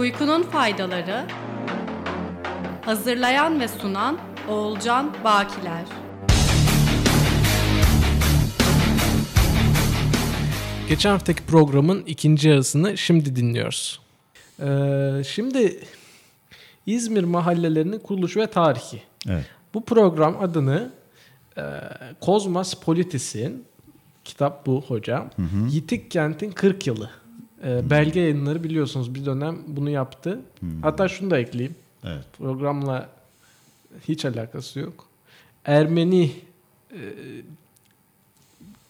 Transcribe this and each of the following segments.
Uykunun faydaları. Hazırlayan ve sunan Oğulcan Bakiler. Geçen haftaki programın ikinci yarısını şimdi dinliyoruz. Ee, şimdi İzmir mahallelerinin kuruluşu ve tarihi. Evet. Bu program adını e, Kozmas Politis'in kitap bu hocam. Yitik Kent'in 40 yılı. E, belge yayınları biliyorsunuz bir dönem bunu yaptı. Hatta şunu da ekleyeyim. Evet. Programla hiç alakası yok. Ermeni e,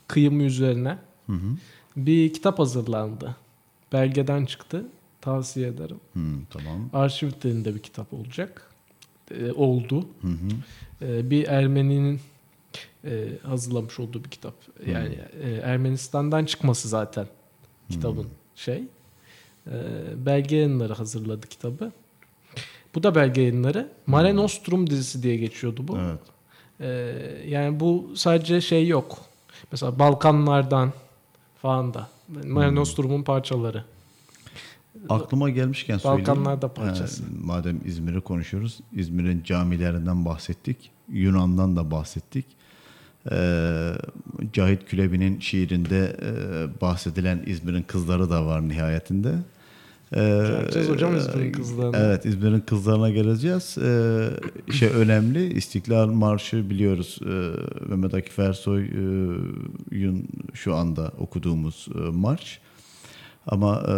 kıyımı üzerine Hı hı. bir kitap hazırlandı. Belgeden çıktı. Tavsiye ederim. Hı, tamam. Arşiv dilinde bir kitap olacak. E, oldu. Hı hı. E, bir Ermeninin e, hazırlamış olduğu bir kitap. Yani e, Ermenistan'dan çıkması zaten kitabın şey. E, belge yayınları hazırladı kitabı. Bu da belge yayınları. Mare Nostrum dizisi diye geçiyordu bu. Evet. E, yani bu sadece şey yok. Mesela Balkanlardan falan da. Mare Nostrum'un parçaları. Aklıma gelmişken söyleyeyim. Balkanlar da parçası. Ee, madem İzmir'i konuşuyoruz. İzmir'in camilerinden bahsettik. Yunan'dan da bahsettik. Ee, Cahit Külebi'nin şiirinde e, bahsedilen İzmir'in kızları da var nihayetinde. Ee, Geleceğiz hocam İzmir'in kızlarına. Evet İzmir'in kızlarına geleceğiz. Ee, şey önemli İstiklal Marşı biliyoruz. Ee, Mehmet Akif Ersoy'un şu anda okuduğumuz e, marş. Ama e,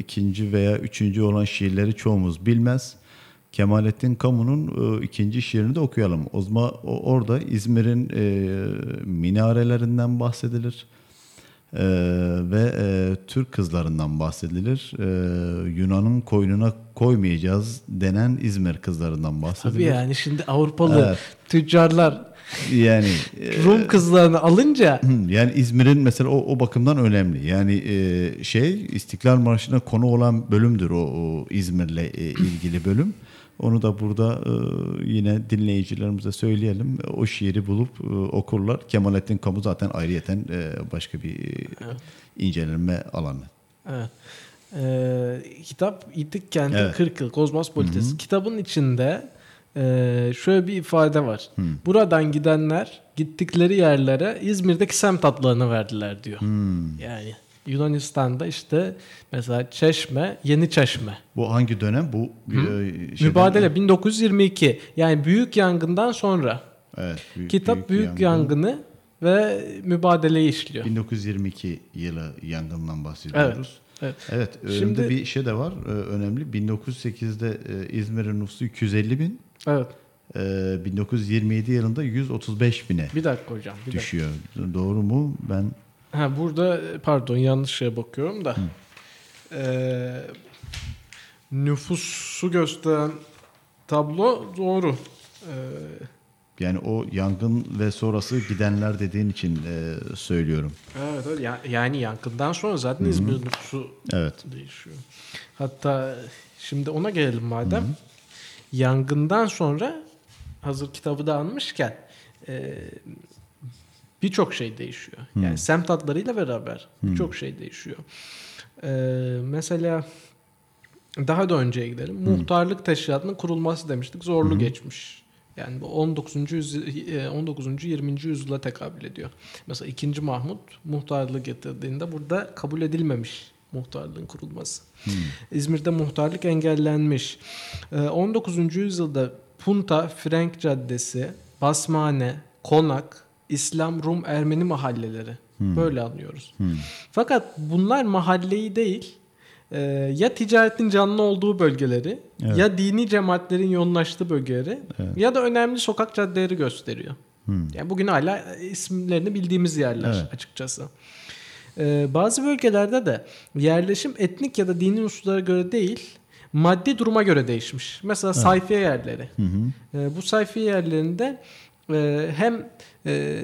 ikinci veya üçüncü olan şiirleri çoğumuz bilmez. Kemalettin Kamu'nun e, ikinci şiirini de okuyalım. O zaman o- orada İzmir'in e, minarelerinden bahsedilir. E, ve e, Türk kızlarından bahsedilir. E, Yunan'ın koynuna koymayacağız denen İzmir kızlarından bahsedilir. Tabii yani şimdi Avrupalı Evet. tüccarlar Yani e, Rum kızlarını alınca Yani İzmir'in mesela o, o bakımdan önemli. Yani e, şey İstiklal Marşı'na konu olan bölümdür o, o İzmir'le e, ilgili bölüm. Onu da burada e, yine dinleyicilerimize söyleyelim. O şiiri bulup e, okurlar. Kemalettin Kamu zaten ayrıyeten e, başka bir e, inceleme alanı. Evet. Ee, kitap İtik Kent'in Evet. 40 yıl Kozmos Polites. Kitabın içinde e, şöyle bir ifade var. Buradan gidenler gittikleri yerlere İzmir'deki semt adlarını verdiler diyor. Yani Yunanistan'da işte mesela Çeşme, Yeni Çeşme. Bu hangi dönem? Bu e, şeyden- Mübadele 1922. Yani büyük yangından sonra. Evet, büyük- Kitap büyük, yangın. yangını ve mübadeleyi işliyor. 1922 yılı yangından bahsediyoruz. Evet. Evet, önümde Şimdi- bir şey de var e, önemli. 1908'de e, İzmir'in nüfusu 250 bin, Evet. e, 1927 yılında 135 bine Bir dakika hocam. Bir dakika. düşüyor. Doğru mu? Ben Ha burada pardon yanlış şeye bakıyorum da. Ee, nüfusu gösteren tablo doğru. Ee, yani o yangın ve sonrası gidenler dediğin için e, söylüyorum. evet. Ya- yani yankından sonra zaten İzmir nüfusu Evet. değişiyor. Hatta şimdi ona gelelim madem. Yangından sonra hazır kitabı da almışken e, birçok şey değişiyor. Yani semt adlarıyla beraber birçok şey değişiyor. E, mesela daha da önceye gidelim. Muhtarlık teşkilatının kurulması demiştik. Zorlu geçmiş. Yani bu 19. yüzy- e, 19. 20. yüzyıla tekabül ediyor. Mesela 2. Mahmut muhtarlığı getirdiğinde burada kabul edilmemiş muhtarlığın kurulması. İzmir'de muhtarlık engellenmiş. E, 19. yüzyılda Punta, Frenk Caddesi, Basmane, Konak, İslam, Rum, Ermeni mahalleleri. Böyle anlıyoruz. Fakat bunlar mahalleyi değil, e, ya ticaretin canlı olduğu bölgeleri, ya dini cemaatlerin yoğunlaştığı bölgeleri, ya da önemli sokak caddeleri gösteriyor. Yani bugün hala isimlerini bildiğimiz yerler Evet. açıkçası. Ee, bazı bölgelerde de yerleşim etnik ya da dini unsurlara göre değil, maddi duruma göre değişmiş. Mesela sayfiye yerleri. Ee, bu sayfiye yerlerinde e, hem e,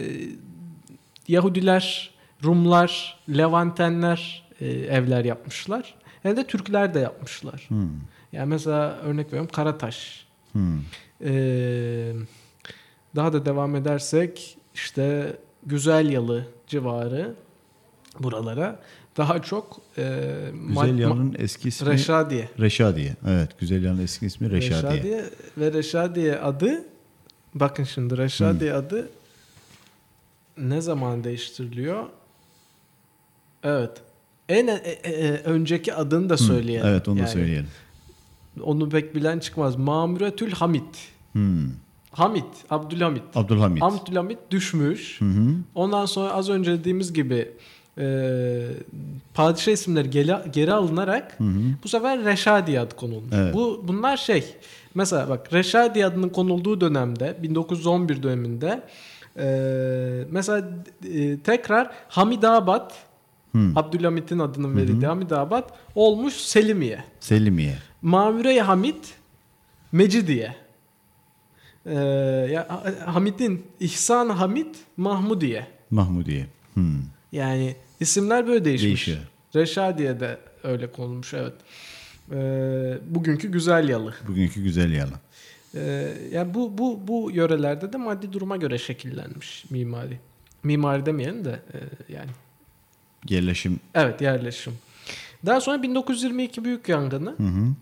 Yahudiler, Rumlar, Levantenler e, evler yapmışlar. Hem de Türkler de yapmışlar. Yani mesela örnek veriyorum Karataş. Hmm. Ee, daha da devam edersek işte Güzel Yalı civarı buralara. Daha çok e, Güzel Yalı'nın eski ismi Reşadiye. Reşadiye. Evet, Güzel Yalı'nın eski ismi Reşadiye. Reşadiye ve Reşadiye adı bakın şimdi Reşadiye adı ne zaman değiştiriliyor? Evet. En e- e- e- önceki adını da Hı, söyleyelim. Evet, onu da Yani söyleyelim. Onu pek bilen çıkmaz. Mamuretül Hamid. Hmm. Hamid, Abdülhamid. Abdülhamit. Abdülhamid düşmüş. Hı hı. Ondan sonra az önce dediğimiz gibi e, padişah isimleri geri, geri alınarak Hı hı. bu sefer Reşadiye adı konulmuş. Evet. Bu bunlar şey. Mesela bak Reşadiye adının konulduğu dönemde 1911 döneminde e, mesela e, tekrar Hamidabad Hı. Abdülhamit'in adının verildiği Hamidabad olmuş Selimiye. Selimiye. Mamure Hamid Mecidiye. Ee, ya, Ha- Hamid'in İhsan Hamid Mahmudiye. Mahmudiye. Hmm. Yani isimler böyle değişmiş. Değişiyor. Reşadiye de öyle konulmuş evet. Ee, bugünkü güzel yalı. Bugünkü Güzel Yalı. Ee, yani bu bu bu yörelerde de maddi duruma göre şekillenmiş mimari. Mimari demeyelim de e, yani Yerleşim. evet yerleşim. Daha sonra 1922 büyük yangını. Hı hı.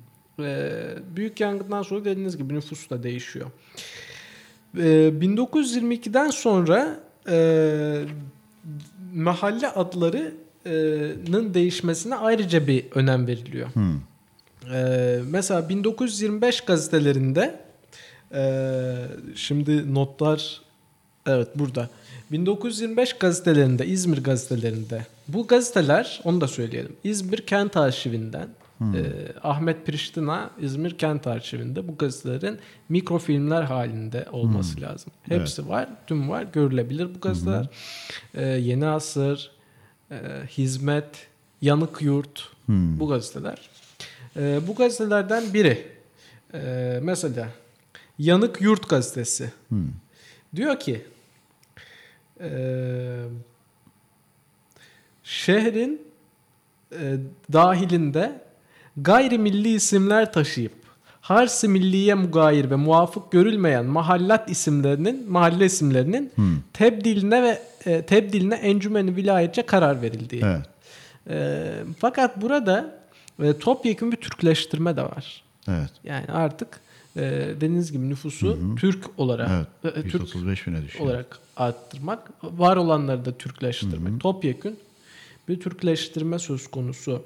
Ee, büyük yangından sonra dediğiniz gibi nüfus da değişiyor. Ee, 1922'den sonra e, mahalle adlarının değişmesine ayrıca bir önem veriliyor. Hı. Ee, mesela 1925 gazetelerinde e, şimdi notlar evet burada 1925 gazetelerinde İzmir gazetelerinde bu gazeteler onu da söyleyelim İzmir Kent Arşivinden e, Ahmet Priştina İzmir Kent Arşivinde bu gazetelerin mikrofilmler halinde olması lazım. Hepsi var, tüm var, görülebilir bu gazeteler. E, Yeni Asır, e, Hizmet, Yanık Yurt Hmm. bu gazeteler. Ee, bu gazetelerden biri ee, mesela Yanık Yurt gazetesi Hmm. diyor ki ee, şehrin e, dahilinde gayrimilli isimler taşıyıp Harsi milliye mugayir ve muvafık görülmeyen mahallat isimlerinin mahalle isimlerinin Hmm. tebdiline ve e, tebdiline encümeni vilayetçe karar verildiği. Evet. E, fakat burada e, topyekun bir Türkleştirme de var. Evet. Yani artık e, dediğiniz gibi nüfusu Türk olarak Evet. e, Türk 135 bine düşüyor. olarak arttırmak, var olanları da Türkleştirmek. Topyekun bir Türkleştirme söz konusu.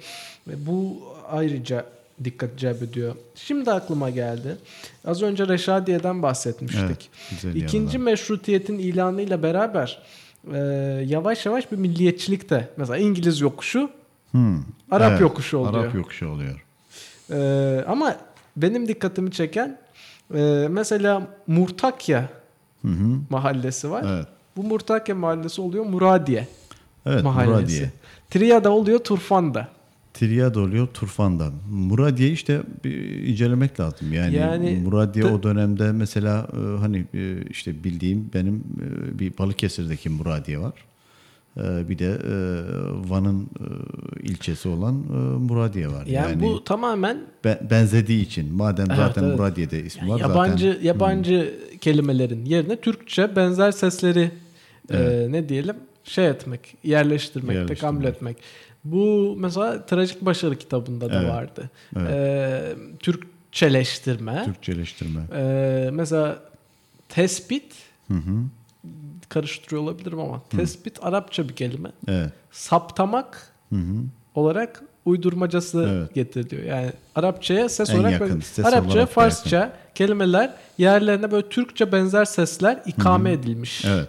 Ve bu ayrıca dikkat ediyor. Şimdi aklıma geldi. Az önce Reşadiye'den bahsetmiştik. Evet, İkinci yandan. meşrutiyetin ilanıyla beraber e, yavaş yavaş bir milliyetçilik de mesela İngiliz yokuşu Hmm. Arap yokuşu oluyor. Arap yokuşu oluyor. Ee, ama benim dikkatimi çeken e, mesela Murtakya Hı hı. mahallesi var. Evet. Bu Murtakya mahallesi oluyor Muradiye Evet, mahallesi. Muradiye. Triada oluyor Turfan'da. Triyad oluyor Turfan'dan. Muradiye işte bir incelemek lazım. Yani, Yani Muradiye o dönemde mesela e, hani e, işte bildiğim benim e, bir Balıkesir'deki Muradiye var. E, Bir de e, Van'ın e, ilçesi olan e, Muradiye var. Yani, Yani, bu tamamen be- benzediği için madem Evet, zaten evet. Muradiye'de ismi yani var yabancı zaten. yabancı kelimelerin yerine Türkçe benzer sesleri e, Evet. ne diyelim şey etmek, yerleştirmek, Yerleştirmek. tekamül etmek. Bu mesela Trajik Başarı kitabında da Evet. vardı. Evet. Ee, Türkçeleştirme. Türkçeleştirme. Ee, mesela tespit Hı hı. Karıştırıyor olabilirim ama tespit Arapça bir kelime. Evet. Saptamak Hı hı. olarak uydurmacası Evet. getiriliyor. Yani Arapçaya ses En olarak yakın, böyle- ses Arapça, olarak Farsça kelimeler yerlerine böyle Türkçe benzer sesler ikame edilmiş. Evet.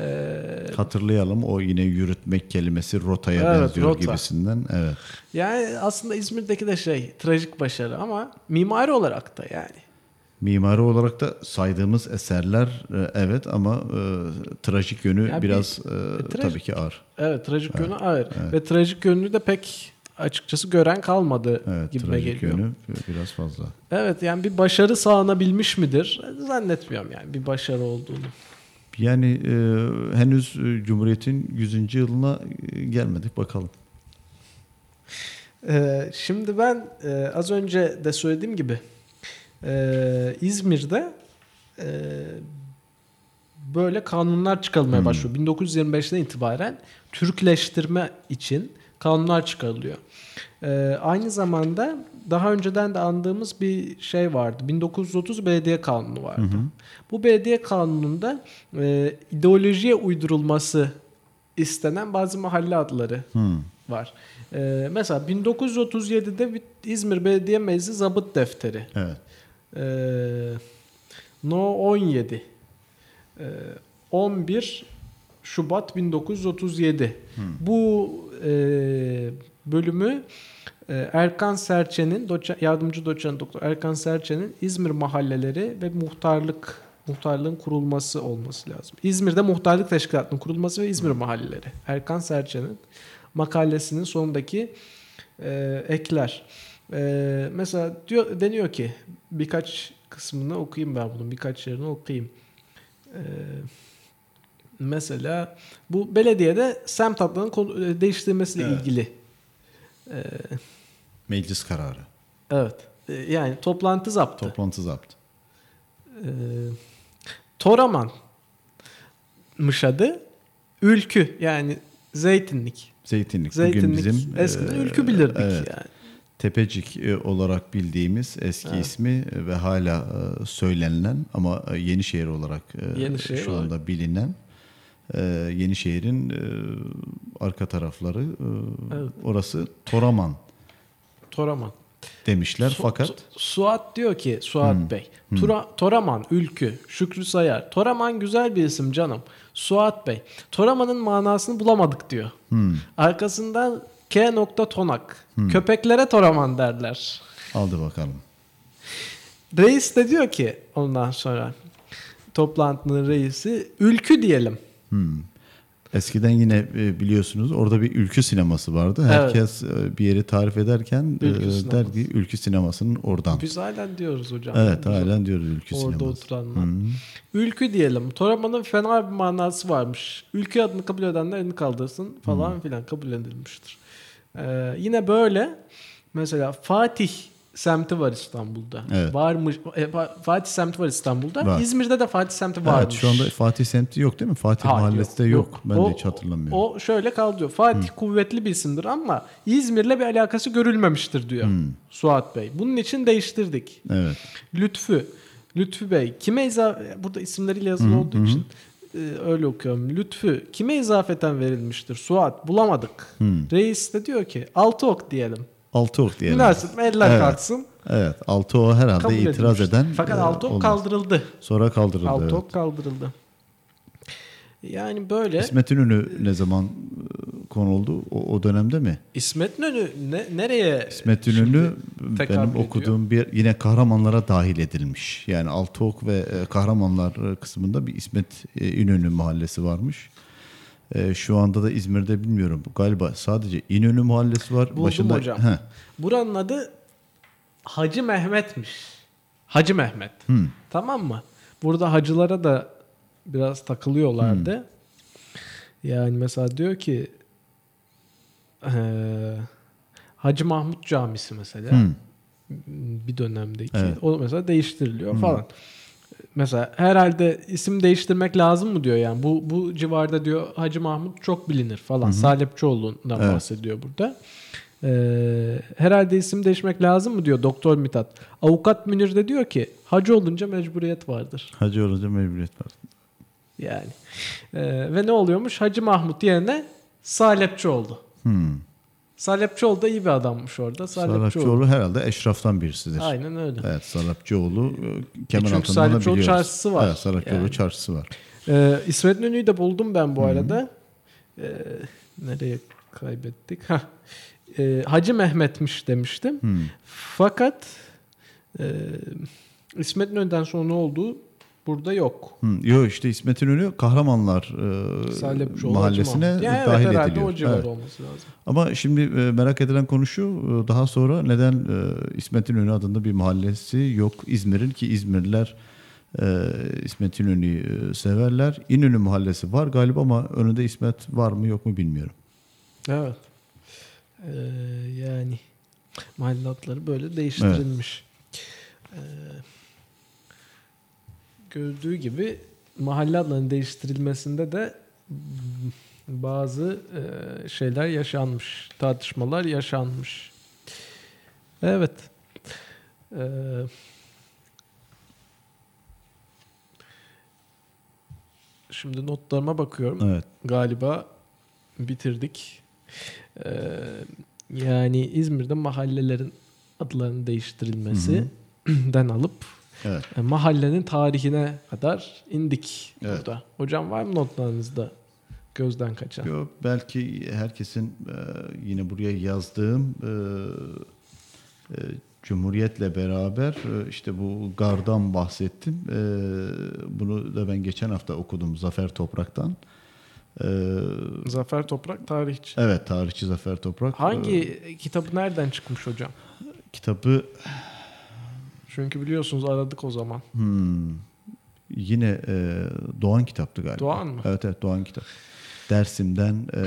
Ee, Hatırlayalım o yine yürütmek kelimesi rotaya Evet, benziyor rota. gibisinden. Evet. yani aslında İzmir'deki de şey trajik başarı ama mimari olarak da yani. Mimari olarak da saydığımız eserler e, evet ama e, trajik yönü Ya bir- biraz e, trajik- tabii ki ağır. Evet trajik yönü ağır. Ve trajik yönünü de pek açıkçası gören kalmadı Evet, gibime trajik geliyor. yönü biraz fazla. Evet yani bir başarı sağlanabilmiş midir? Zannetmiyorum yani bir başarı olduğunu. Yani e, henüz e, Cumhuriyet'in 100. yılına e, gelmedik bakalım. Ee, şimdi ben e, az önce de söylediğim gibi e, İzmir'de e, böyle kanunlar çıkarılmaya başlıyor. 1925'ten itibaren Türkleştirme için kanunlar çıkarılıyor. Ee, aynı zamanda daha önceden de andığımız bir şey vardı. 1930 belediye kanunu vardı. Bu belediye kanununda e, ideolojiye uydurulması istenen bazı mahalle adları Hmm. var. Ee, mesela 1937'de bir İzmir Belediye Meclisi Zabıt Defteri. Evet. Ee, No 17. Ee, 11 Şubat 1937. Bu e, bölümü e, Erkan Serçe'nin doçe- yardımcı doçent doktor Erkan Serçe'nin İzmir mahalleleri ve muhtarlık muhtarlığın kurulması olması lazım. İzmir'de muhtarlık teşkilatının kurulması ve İzmir mahalleleri. Erkan Serçe'nin makalesinin sonundaki e, ekler. E, mesela diyor deniyor ki birkaç kısmını okuyayım ben bunun birkaç yerini okuyayım. E, mesela bu belediyede semt adlarının e, değiştirilmesiyle Evet. ilgili. E, Meclis kararı. evet. E, yani toplantı zaptı. Toplantı zapt. E, Toraman mış adı. Ülkü yani zeytinlik. Zeytinlik. Zeytinlik. Bugün bizim Eskiden e, ülkü bilirdik evet, yani. Tepecik e, olarak bildiğimiz eski Evet. ismi ve hala e, söylenilen ama e, Yenişehir olarak e, Yenişehir şu anda bilinen e, Yenişehir'in e, arka tarafları e, Evet. orası Toraman Toraman. demişler Su- fakat Su- Suat diyor ki Suat Bey. Tura, Toraman, Ülkü, Şükrü Sayar. Toraman güzel bir isim canım. Suat Bey. Toraman'ın manasını bulamadık diyor. hmm, Arkasından K. nokta Tonak. Köpeklere Toraman derler. aldı bakalım. Reis de diyor ki ondan sonra toplantının reisi Ülkü diyelim. Hmm. Eskiden yine e, biliyorsunuz orada bir ülkü sineması vardı. Evet. Herkes e, bir yeri tarif ederken e, Ülkü sineması. der ki ülkü sinemasının oradan. Biz halen diyoruz hocam. Evet halen diyoruz ülkü Orada sineması. oturanlar. Hı. Ülkü diyelim. Toraman'ın fena bir manası varmış. Ülkü adını kabul edenler elini kaldırsın falan Hmm. filan kabul edilmiştir. Ee, yine böyle mesela Fatih semti var İstanbul'da. Evet. Varmış. e, Fa- Fatih semti var İstanbul'da. Var. İzmir'de de Fatih semti varmış. Evet şu anda Fatih semti yok değil mi? Fatih Hayır, mahallesi de yok. Ben O- de hiç hatırlamıyorum. O şöyle kal diyor. Fatih kuvvetli bir isimdir ama İzmir'le bir alakası görülmemiştir diyor Hmm. Suat Bey. Bunun için değiştirdik. Evet. Lütfü. Lütfü Bey. Kime izafe... Burada isimleriyle yazılı Hı, olduğu hı. için öyle okuyorum. Lütfü. Kime izafeten verilmiştir? Suat. Bulamadık. Hı. Reis de diyor ki altı ok diyelim. Altı ok diyelim. Münasip eller Evet. kalksın. Evet. Altı o herhalde Kabul itiraz edilmiştir. eden. Fakat e, altı ok olmaz. kaldırıldı. Sonra kaldırıldı. Altı evet. ok kaldırıldı. Yani böyle İsmet İnönü ne zaman e, konuldu? O, o dönemde mi? İsmet İnönü ne, nereye İsmet İnönü benim ediyor? okuduğum bir yine kahramanlara dahil edilmiş. Yani Altıok ve e, kahramanlar e, kısmında bir İsmet e, İnönü mahallesi varmış. E, şu anda da İzmir'de bilmiyorum. Galiba sadece İnönü mahallesi var. Buldum Başında, hocam. Heh. Buranın adı Hacı Mehmet'miş. Hacı Mehmet. Hı. Tamam mı? Burada hacılara da biraz takılıyorlardı. Yani mesela diyor ki eee, Hacı Mahmut Camisi mesela Hı. bir dönemdeki Evet. o mesela değiştiriliyor falan. Mesela herhalde isim değiştirmek lazım mı diyor yani. Bu bu civarda diyor Hacı Mahmut çok bilinir falan. Salepçioğlu'ndan Evet. bahsediyor burada. Ee, herhalde isim değişmek lazım mı diyor Doktor Mithat. Avukat Münir de diyor ki hacı olunca mecburiyet vardır. Hacı olunca mecburiyet var. Yani. Ee, ve ne oluyormuş? Hacı Mahmut yerine Salepçi oldu. Hmm. Salepçioğlu da iyi bir adammış orada. Salepçioğlu. Salapçıoğlu herhalde eşraftan birisidir. Aynen öyle. Evet Salapçıoğlu e, kemer çünkü altından da Salapçıoğlu biliyoruz. çarşısı var. Evet Salapçıoğlu Yani. çarşısı var. Ee, İsmet İnönü'yü de buldum ben bu arada. Ee, nereye kaybettik? Hah. Ee, Hacı Mehmet'miş demiştim. Hmm. Fakat e, İsmet İnönü'den sonra ne oldu? Burada yok. Hmm. Yok işte İsmet İnönü Kahramanlar e, mahallesine. Yani dahil evet, ediliyor. o civar Evet. olması lazım. Ama şimdi e, merak edilen konu şu e, daha sonra neden e, İsmet İnönü adında bir mahallesi yok İzmir'in ki İzmirliler e, İsmet İnönü'yü e, severler. İnönü mahallesi var galiba ama önünde İsmet var mı yok mu bilmiyorum. Evet. Ee, yani mahalle adları böyle değiştirilmiş. Ee, gördüğü gibi mahalle adlarının değiştirilmesinde de bazı e, şeyler yaşanmış. Tartışmalar yaşanmış. Evet. Ee, şimdi notlarıma bakıyorum. Evet. Galiba bitirdik. Ee, yani İzmir'de mahallelerin adlarının değiştirilmesinden alıp Evet. e, mahallenin tarihine kadar indik Evet. burada. Hocam var mı notlarınızda gözden kaçan? Yo, belki herkesin e, yine buraya yazdığım e, Cumhuriyet'le beraber işte bu gardan bahsettim. Bunu da ben geçen hafta okudum Zafer Toprak'tan. Zafer Toprak tarihçi. evet tarihçi Zafer Toprak. Hangi kitabı nereden çıkmış hocam? kitabı Çünkü biliyorsunuz aradık o zaman. hmm, yine e, Doğan kitaptı galiba. Doğan mı? Evet evet Doğan kitap. Dersim'den e,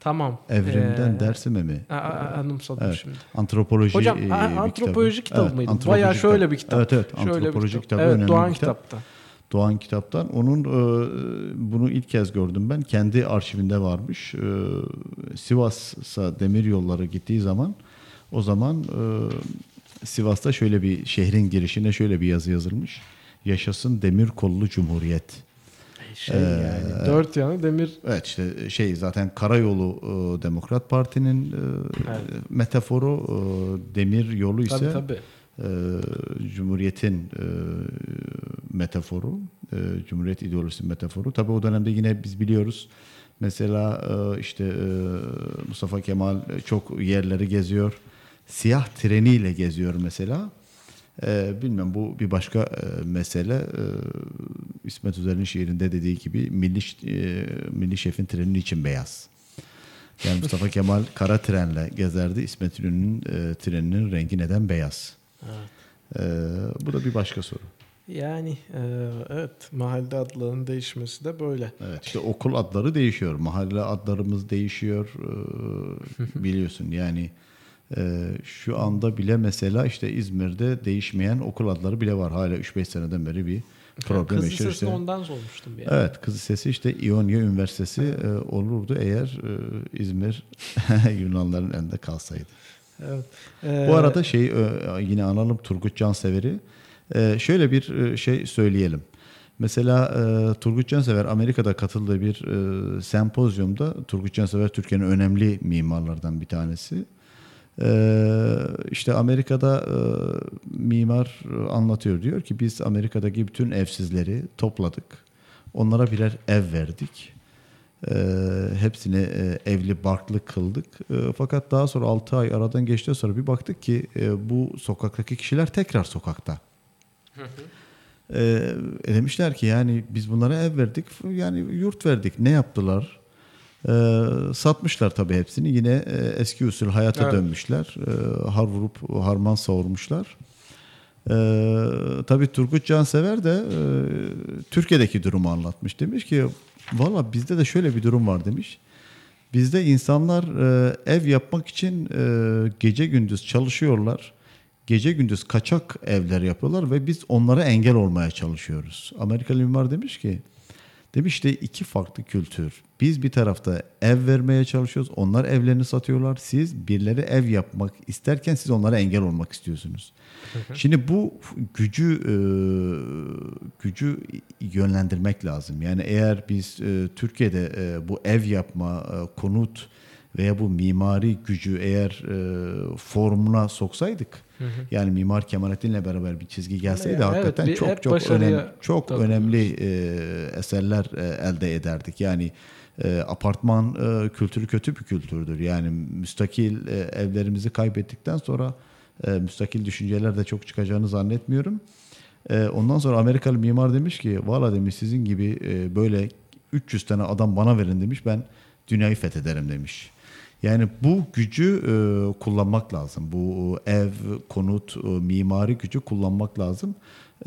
Tamam. Evrim'den Ee, Dersim'e mi? a- a- anımsadım Evet. şimdi. Antropoloji Hocam e, antropoloji kitabı Evet, mıydı? antropoloji Bayağı şöyle kitabı. bir kitap. Evet evet Şöyle antropoloji kitap. kitabı Evet, önemli Doğan kitap. kitapta. Doğan kitaptan. Onun e, bunu ilk kez gördüm ben. Kendi arşivinde varmış. E, Sivas'a demir yolları gittiği zaman o zaman e, Sivas'ta şöyle bir şehrin girişine şöyle bir yazı yazılmış. Yaşasın demir kollu cumhuriyet. Şey yani dört yanı demir Evet işte şey zaten Karayolu e, Demokrat Parti'nin e, Evet. metaforu e, demir yolu ise tabii tabii. e, Cumhuriyet'in e, metaforu, e, Cumhuriyet ideolojisi metaforu. Tabii o dönemde yine biz biliyoruz. Mesela e, işte e, Mustafa Kemal çok yerleri geziyor. Siyah treniyle geziyor mesela. E, bilmem bu bir başka e, mesele. E, İsmet Üzer'in şiirinde dediği gibi milli, e, milli şefin treni için beyaz. Yani Mustafa Kemal kara trenle gezerdi. İsmet İnönü'nün e, treninin rengi neden beyaz? E, bu da bir başka soru. Yani e, evet mahalle adlarının değişmesi de böyle. Evet işte okul adları değişiyor. Mahalle adlarımız değişiyor. E, biliyorsun yani e, şu anda bile mesela işte İzmir'de değişmeyen okul adları bile var. Hala 3-5 seneden beri bir problem Kız yaşıyor. Lisesi'ni işte. ondan sormuştum bir Evet kız lisesi işte İonya Üniversitesi e, olurdu eğer e, İzmir Yunanların elinde kalsaydı. Evet. Bu Ee, arada şey e, yine analım Turgut Cansever'i. E, şöyle bir e, şey söyleyelim. Mesela e, Turgut Cansever Amerika'da katıldığı bir e, sempozyumda Turgut Cansever Türkiye'nin önemli mimarlardan bir tanesi. E, işte Amerika'da e, mimar anlatıyor diyor ki biz Amerika'daki bütün evsizleri topladık. Onlara birer ev verdik. E, hepsini e, evli barklı kıldık. E, fakat daha sonra 6 ay aradan geçti sonra bir baktık ki e, bu sokaktaki kişiler tekrar sokakta. E, e, demişler ki yani biz bunlara ev verdik yani yurt verdik ne yaptılar? E, satmışlar tabii hepsini yine e, eski usul hayata Evet. dönmüşler. E, har vurup harman savurmuşlar. Ee, tabii Turgut Cansever de e, Türkiye'deki durumu anlatmış. Demiş ki valla bizde de şöyle bir durum var demiş. Bizde insanlar e, ev yapmak için e, gece gündüz çalışıyorlar. Gece gündüz kaçak evler yapıyorlar ve biz onlara engel olmaya çalışıyoruz. Amerikalı mimar demiş ki demiş işte iki farklı kültür. Biz bir tarafta ev vermeye çalışıyoruz. Onlar evlerini satıyorlar. Siz birileri ev yapmak isterken siz onlara engel olmak istiyorsunuz. Şimdi bu gücü e, gücü yönlendirmek lazım. Yani eğer biz e, Türkiye'de e, bu ev yapma, e, konut veya bu mimari gücü eğer e, formuna soksaydık yani Mimar Kemalettin'le beraber bir çizgi gelseydi Yani evet, hakikaten bir- çok çok önemli çok takılıyoruz. önemli e, eserler e, elde ederdik. Yani e, apartman e, kültürü kötü bir kültürdür. Yani müstakil e, evlerimizi kaybettikten sonra e, müstakil düşünceler de çok çıkacağını zannetmiyorum. E, ondan sonra Amerikalı mimar demiş ki valla demiş sizin gibi e, böyle 300 tane adam bana verin demiş ben dünyayı fethederim demiş. Yani bu gücü e, kullanmak lazım. Bu ev, konut, e, mimari gücü kullanmak lazım.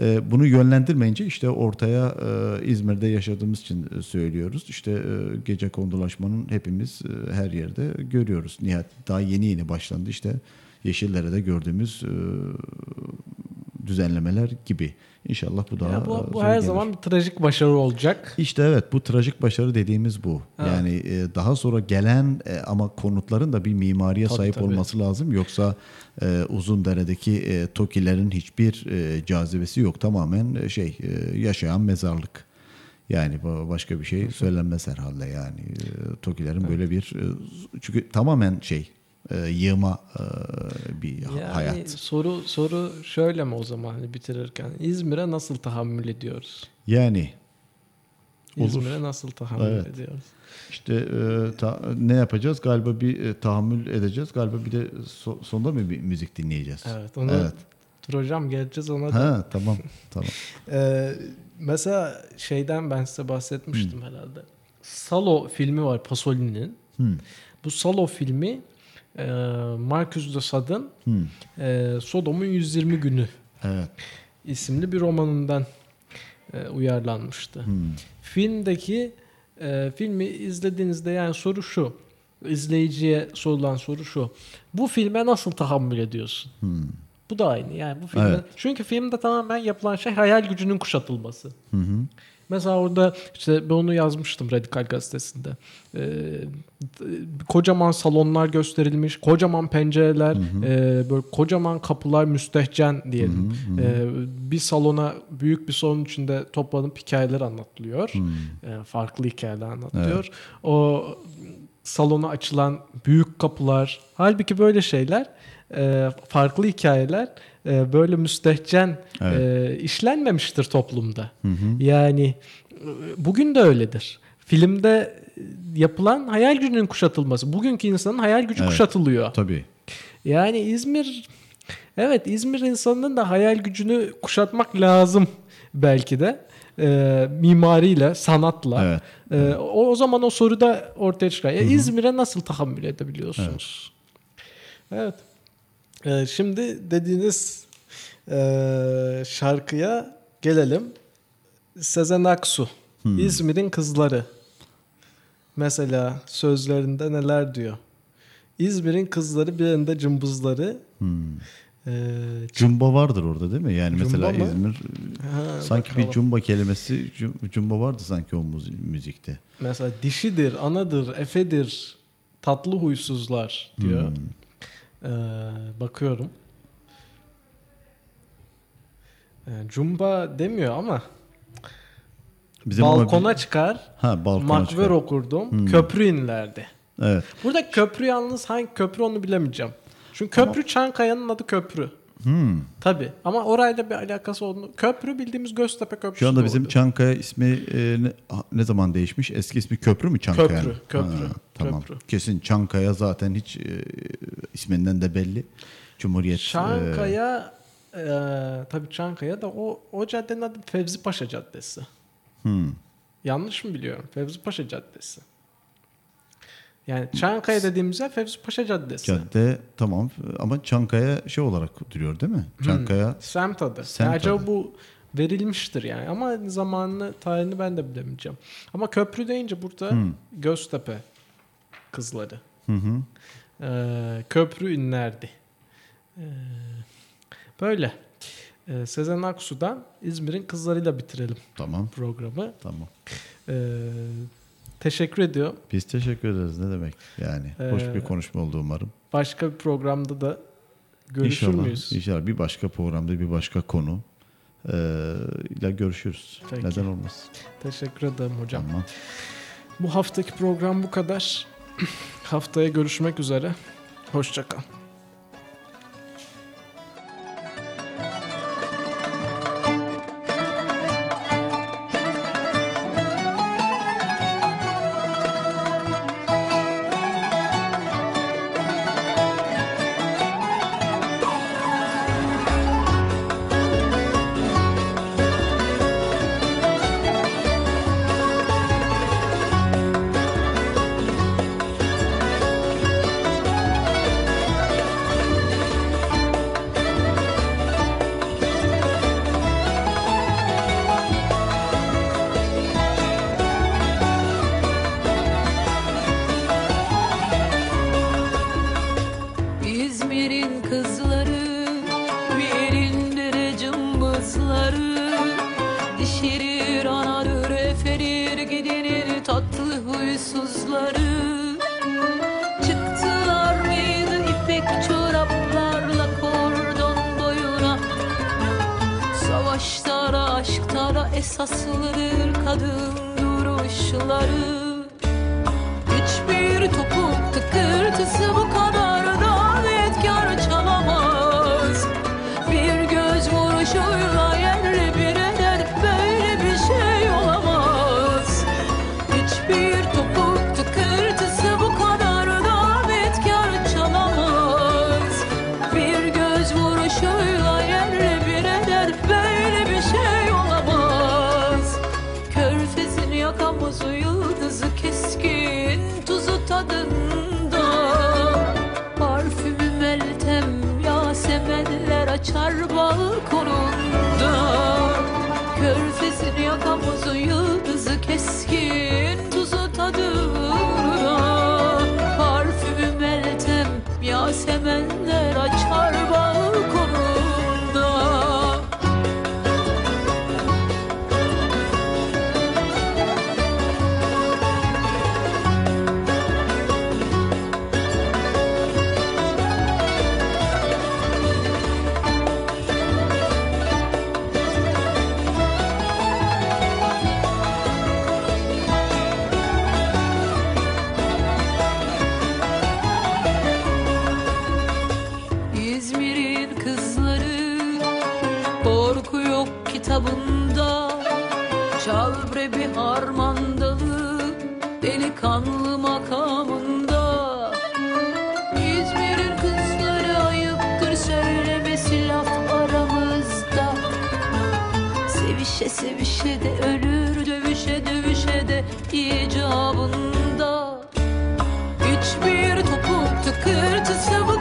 E, bunu yönlendirmeyince işte ortaya e, İzmir'de yaşadığımız için e, söylüyoruz. İşte e, gece kondulaşmanın hepimiz e, her yerde görüyoruz. Nihayet daha yeni yeni başlandı işte Yeşildere'de gördüğümüz e, düzenlemeler gibi. İnşallah bu da Ya bu, e, bu zor her gelir. zaman bir trajik başarı olacak. İşte evet bu trajik başarı dediğimiz bu. Evet. Yani e, daha sonra gelen e, ama konutların da bir mimariye Tabii, sahip tabii. olması lazım. Yoksa e, uzun deredeki e, tokilerin hiçbir e, cazibesi yok. Tamamen e, şey e, yaşayan mezarlık. Yani ba- başka bir şey söylenmez herhalde yani. E, tokilerin böyle bir e, çünkü tamamen şey e, yığma e, bir Yani hayat. soru soru şöyle mi o zaman hani bitirirken İzmir'e nasıl tahammül ediyoruz? Yani. İzmir'e nasıl tahammül Evet. ediyoruz? İşte e, ta- ne yapacağız? Galiba bir e, tahammül edeceğiz. Galiba bir de so- sonunda mı bir müzik dinleyeceğiz? Evet onu Evet. dur hocam geleceğiz ona da. Ha tamam tamam. Ee, mesela şeyden ben size bahsetmiştim herhalde. Salo filmi var Pasolini'nin. Hmm. Bu Salo filmi e, Marcus de Sade'ın Hmm. e, Sodom'un 120 günü Evet. isimli bir romanından e, uyarlanmıştı. Hmm. Filmdeki e, filmi izlediğinizde yani soru şu. izleyiciye sorulan soru şu. Bu filme nasıl tahammül ediyorsun? Hmm. Bu da aynı. Yani bu filme, Evet. çünkü filmde tamamen yapılan şey hayal gücünün kuşatılması. Hı hı. Mesela orada işte ben onu yazmıştım Radikal Gazetesi'nde. Ee, kocaman salonlar gösterilmiş, kocaman pencereler, e, böyle kocaman kapılar müstehcen diyelim. Ee, bir salona, büyük bir salon içinde toplanıp hikayeler anlatılıyor. Ee, farklı hikayeler anlatılıyor. O salona açılan büyük kapılar, halbuki böyle şeyler, e, farklı hikayeler e, böyle müstehcen e, işlenmemiştir toplumda. Yani e, bugün de öyledir. Filmde yapılan hayal gücünün kuşatılması. Bugünkü insanın hayal gücü Evet. kuşatılıyor. Tabii. Yani İzmir evet İzmir insanının da hayal gücünü kuşatmak lazım belki de. E, mimariyle, sanatla. Evet. E, o, o zaman o soru da ortaya çıkar. Ya İzmir'e nasıl tahammül edebiliyorsunuz? Evet. E, şimdi dediğiniz e, şarkıya gelelim. Sezen Aksu. İzmir'in kızları. Mesela sözlerinde neler diyor? İzmir'in kızları bir yanında cımbızları. Hmm. E, Cumba vardır orada değil mi? Yani Cumba mesela mı? İzmir ha, sanki bakalım. bir cumba kelimesi cum- cumba vardı sanki o müzi- müzikte. Mesela dişidir, anadır, efedir, tatlı huysuzlar diyor. Hmm. Ee, bakıyorum. Ee, Cumba demiyor ama Bizim ama balkona bir- çıkar, ha balkona makver çıkar. okurdum, Hmm. köprü inlerdi. Evet. Burada köprü yalnız hangi köprü onu bilemeyeceğim. Çünkü köprü Çankaya'nın adı köprü. Hmm. Tabi ama orayla bir alakası olduğunu. Köprü bildiğimiz Göztepe Köprüsü. Şu anda bizim orada. Çankaya ismi e, ne, ne zaman değişmiş? Eski ismi Köprü mü Çankaya? Köprü, köprü, tamam. köprü. Kesin Çankaya zaten hiç e, isminden de belli. Cumhuriyet. e, Çankaya e, tabii Çankaya da o o caddenin adı Fevzi Paşa Caddesi. hmm. Yanlış mı biliyorum? Fevzi Paşa Caddesi. Yani Çankaya dediğimizde Fevzi Paşa Caddesi. Cadde tamam ama Çankaya şey olarak duruyor değil mi? Çankaya Semt adı. Semt Yani acaba adı. bu verilmiştir yani ama zamanını, tarihini ben de bilemeyeceğim. Ama köprü deyince burada Hmm. Göztepe kızları. hı hı. Ee, köprü inlerdi. Ee, böyle. Ee, Sezen Aksu'dan İzmir'in kızlarıyla bitirelim Tamam programı. tamam. Ee, teşekkür ediyorum. Biz teşekkür ederiz ne demek yani. Hoş Ee, bir konuşma oldu umarım. Başka bir programda da görüşür İnşallah, müyüz? İnşallah bir başka programda bir başka konu e, ile görüşürüz. Peki. Neden olmaz? Teşekkür ederim hocam. Tamam. Bu haftaki program bu kadar. Haftaya görüşmek üzere. Hoşçakal. Savaşlara, aşklara esaslıdır kadın duruşları. Hiçbir topuk tıkırtısı bu kadar. yıldızı keskin tuzu tadına Parfümü meltem yasemenler açar. de icabında. Güç bir topuk tıkırtısı var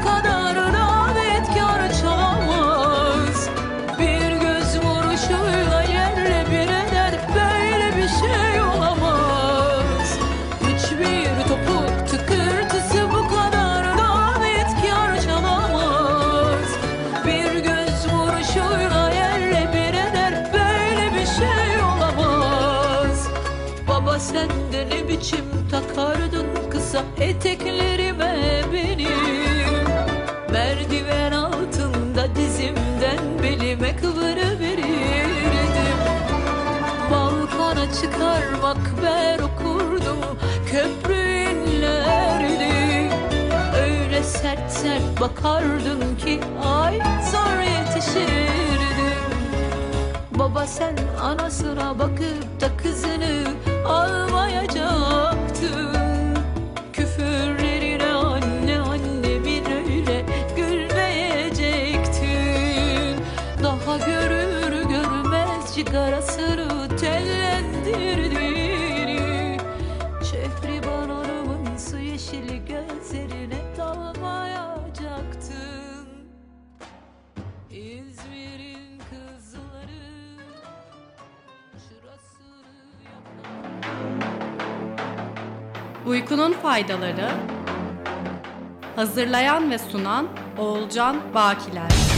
eteklerime benim. Merdiven altında dizimden belime kıvırıverirdim Balkona çıkarmak ben okurdum köprü köprünlerini Öyle sert sert bakardın ki ay zor yetişirdim. Baba sen anasına bakıp da kızını almaya Tutkunun faydaları. Hazırlayan ve sunan Oğulcan Bakiler.